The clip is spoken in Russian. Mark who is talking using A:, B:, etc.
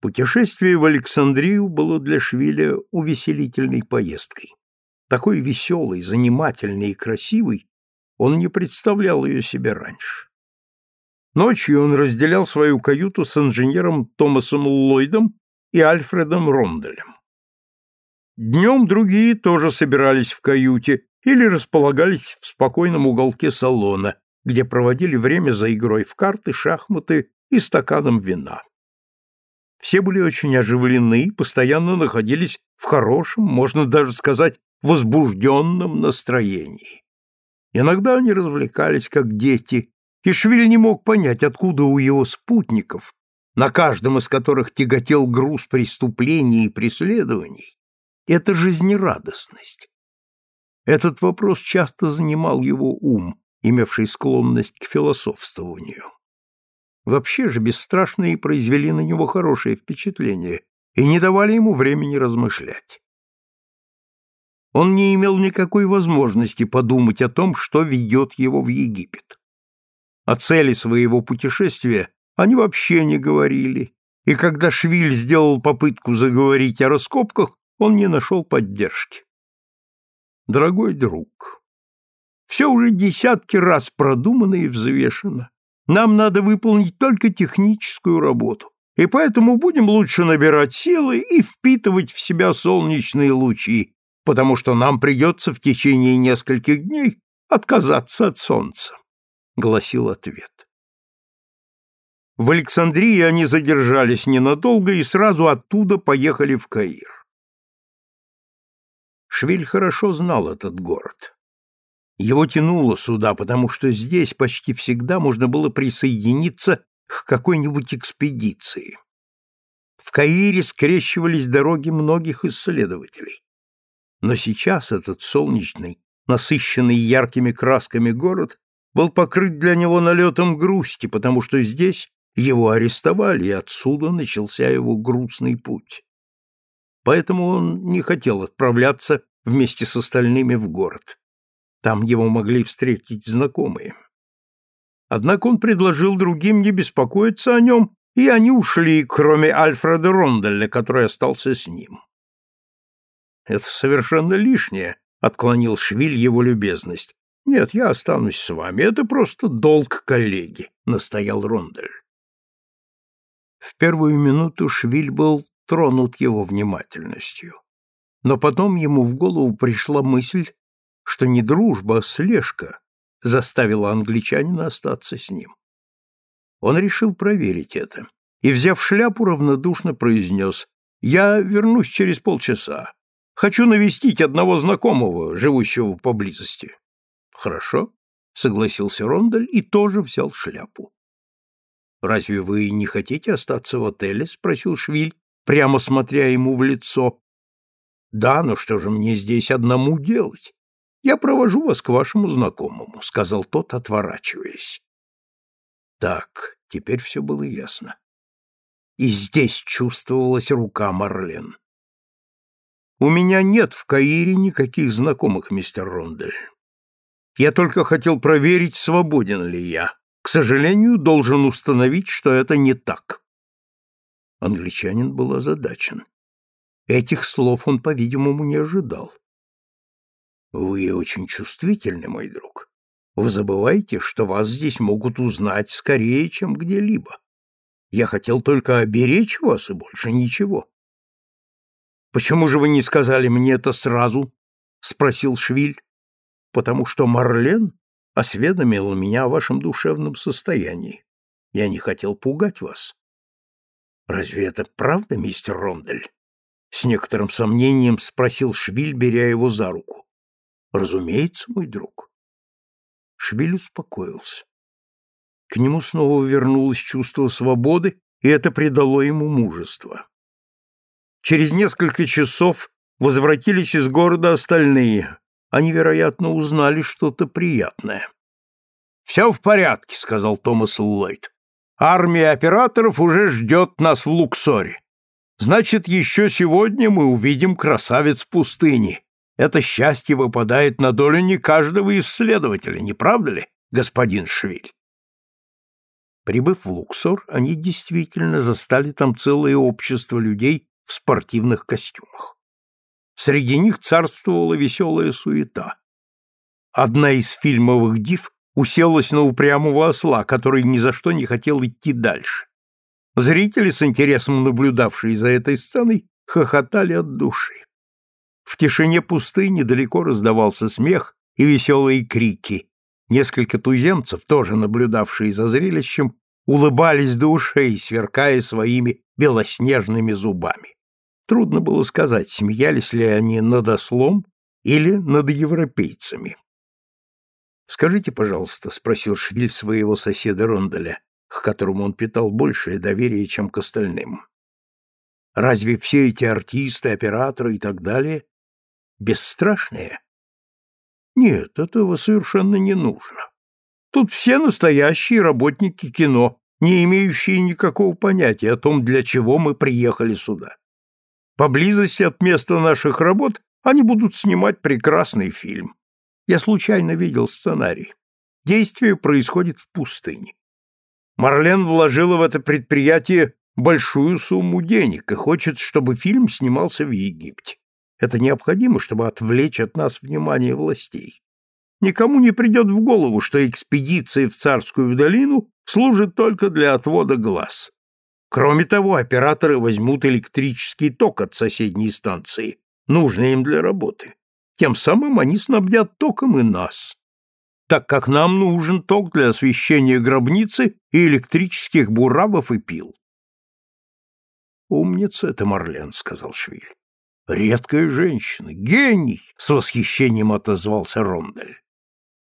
A: Путешествие в Александрию было для Швиля увеселительной поездкой. Такой веселой, занимательной и красивой он не представлял ее себе раньше. Ночью он разделял свою каюту с инженером Томасом Ллойдом и Альфредом Ронделем. Днем другие тоже собирались в каюте или располагались в спокойном уголке салона, где проводили время за игрой в карты, шахматы и стаканом вина. Все были очень оживлены, постоянно находились в хорошем, можно даже сказать, возбужденном настроении. Иногда они развлекались, как дети, и Швиль не мог понять, откуда у его спутников, на каждом из которых тяготел груз преступлений и преследований, эта жизнерадостность. Этот вопрос часто занимал его ум, имевший склонность к философствованию. Вообще же бесстрашные произвели на него хорошее впечатление и не давали ему времени размышлять. Он не имел никакой возможности подумать о том, что ведет его в Египет. О цели своего путешествия они вообще не говорили, и когда Швиль сделал попытку заговорить о раскопках, он не нашел поддержки. Дорогой друг, все уже десятки раз продумано и взвешено. Нам надо выполнить только техническую работу, и поэтому будем лучше набирать силы и впитывать в себя солнечные лучи, потому что нам придется в течение нескольких дней отказаться от солнца, — гласил ответ. В Александрии они задержались ненадолго и сразу оттуда поехали в Каир. Швиль хорошо знал этот город. Его тянуло сюда, потому что здесь почти всегда можно было присоединиться к какой-нибудь экспедиции. В Каире скрещивались дороги многих исследователей. Но сейчас этот солнечный, насыщенный яркими красками город был покрыт для него налетом грусти, потому что здесь его арестовали, и отсюда начался его грустный путь. Поэтому он не хотел отправляться вместе с остальными в город. Там его могли встретить знакомые. Однако он предложил другим не беспокоиться о нем, и они ушли, кроме Альфреда Ронделя, который остался с ним. «Это совершенно лишнее», — отклонил Швиль его любезность. «Нет, я останусь с вами. Это просто долг коллеги», — настоял Рондель. В первую минуту Швиль был тронут его внимательностью. Но потом ему в голову пришла мысль, что не дружба, а слежка заставила англичанина остаться с ним. Он решил проверить это и, взяв шляпу, равнодушно произнес «Я вернусь через полчаса. Хочу навестить одного знакомого, живущего поблизости». «Хорошо», — согласился Рондель и тоже взял шляпу. «Разве вы не хотите остаться в отеле?» — спросил Швиль, прямо смотря ему в лицо. «Да, но что же мне здесь одному делать? Я провожу вас к вашему знакомому, сказал тот, отворачиваясь. Так, теперь все было ясно. И здесь чувствовалась рука Марлен. У меня нет в Каире никаких знакомых, мистер Рондель. Я только хотел проверить, свободен ли я. К сожалению, должен установить, что это не так. Англичанин был озадачен. Этих слов он, по-видимому, не ожидал. Вы очень чувствительны, мой друг. Вы забываете, что вас здесь могут узнать скорее, чем где-либо. Я хотел только оберечь вас и больше ничего. Почему же вы не сказали мне это сразу? спросил Швиль. Потому что Марлен осведомил меня о вашем душевном состоянии. Я не хотел пугать вас. Разве это правда, мистер Рондель? С некоторым сомнением спросил Швиль, беря его за руку. Разумеется, мой друг. Швиль успокоился. К нему снова вернулось чувство свободы, и это придало ему мужество. Через несколько часов возвратились из города остальные. Они, вероятно, узнали что-то приятное. «Все в порядке», — сказал Томас Ллойд. «Армия операторов уже ждет нас в Луксоре. Значит, еще сегодня мы увидим красавец пустыни, это счастье выпадает на долю не каждого исследователя, не правда ли, господин Швиль? Прибыв в Луксор, они действительно застали там целое общество людей в спортивных костюмах. Среди них царствовала веселая суета. Одна из фильмовых див уселась на упрямого осла, который ни за что не хотел идти дальше. Зрители, с интересом наблюдавшие за этой сценой, хохотали от души. В тишине пустыни далеко раздавался смех и веселые крики. Несколько туземцев, тоже наблюдавшие за зрелищем, улыбались до ушей, сверкая своими белоснежными зубами. Трудно было сказать, смеялись ли они над ослом или над европейцами. «Скажите, пожалуйста», — спросил Швиль своего соседа Ронделя, к которому он питал большее доверие, чем к остальным. «Разве все эти артисты, операторы и так далее бесстрашные?» «Нет, этого совершенно не нужно. Тут все настоящие работники кино, не имеющие никакого понятия о том, для чего мы приехали сюда. Поблизости от места наших работ они будут снимать прекрасный фильм. Я случайно видел сценарий. Действие происходит в пустыне. Марлен вложила в это предприятие большую сумму денег и хочет, чтобы фильм снимался в Египте. Это необходимо, чтобы отвлечь от нас внимание властей. Никому не придет в голову, что экспедиция в Царскую долину служит только для отвода глаз. Кроме того, операторы возьмут электрический ток от соседней станции, нужный им для работы. Тем самым они снабдят током и нас, так как нам нужен ток для освещения гробницы и электрических буравов и пил. «Умница это Марлен», — сказал Швиль. «Редкая женщина, гений!» — с восхищением отозвался Рондель.